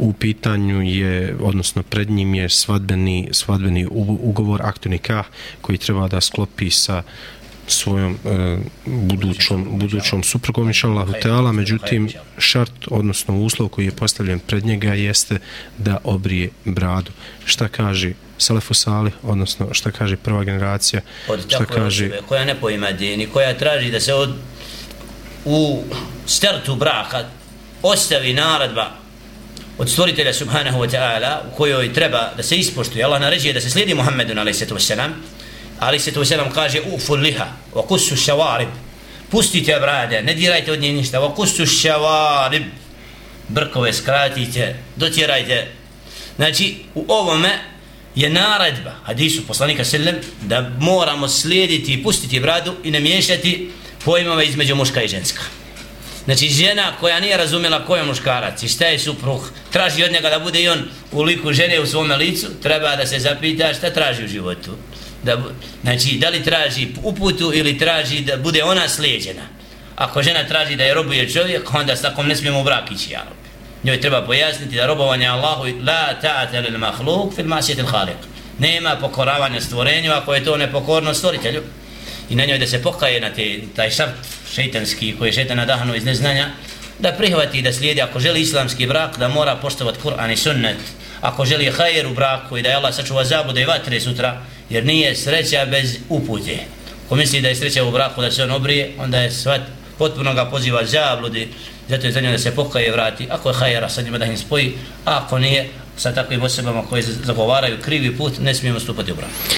u pitanju je, odnosno pred njim je svadbeni, svadbeni ugovor, aktu nikah, koji treba da sklopi sa svojom e, budućom, budućom suprugom inšallah hotela, međutim šart, odnosno uslov koji je postavljen pred njega jeste da obrije bradu. Šta kaže Selefu Salih, odnosno šta kaže prva generacija, od šta kaže... Osobe, koja ne pojma dini, koja traži da se od, u startu braka ostavi naradba od stvoritelja subhanahu wa ta'ala u kojoj treba da se ispoštuje. Allah naređuje da se slijedi Muhammedun a.s ali se to selam kaže ufu liha wa kusu shawarib. Pustite brade ne dirajte od nje ništa. Wa kusu shawarib. Brkove skratite dotjerajte. Znači u ovome je naredba hadisu poslanika sallam da moramo slijediti i pustiti bradu i ne miješati pojmove između muška i ženska. Znači žena koja nije razumjela ko je muškarac i šta je supruh, traži od njega da bude i on u liku žene u svome licu, treba da se zapita šta traži u životu. Da, znači da li traži uputu ili traži da bude ona slijeđena. Ako žena traži da je robuje čovjek onda s takom ne smijemo u brak ići ja njoj treba pojasniti da robovanje Allahu la ta'ata lil mahluk fil masjetil khaliq. Nema pokoravanja stvorenju ako je to nepokorno stvoritelju. I na njoj da se pokaje na te, taj šart šeitanski koji je šeitan nadahnuo iz neznanja da prihvati da slijedi ako želi islamski brak da mora poštovati Kur'an i sunnet ako želi hajer u braku i da je Allah sačuva zabude i vatre sutra jer nije sreća bez upute. Ko misli da je sreća u braku da se on obrije, onda je svat potpuno ga poziva zabludi, zato je za da se pokaje i vrati. Ako je hajera, sa njima da im spoji, a ako nije, sa takvim osobama koji zagovaraju krivi put, ne smijemo stupati u braku.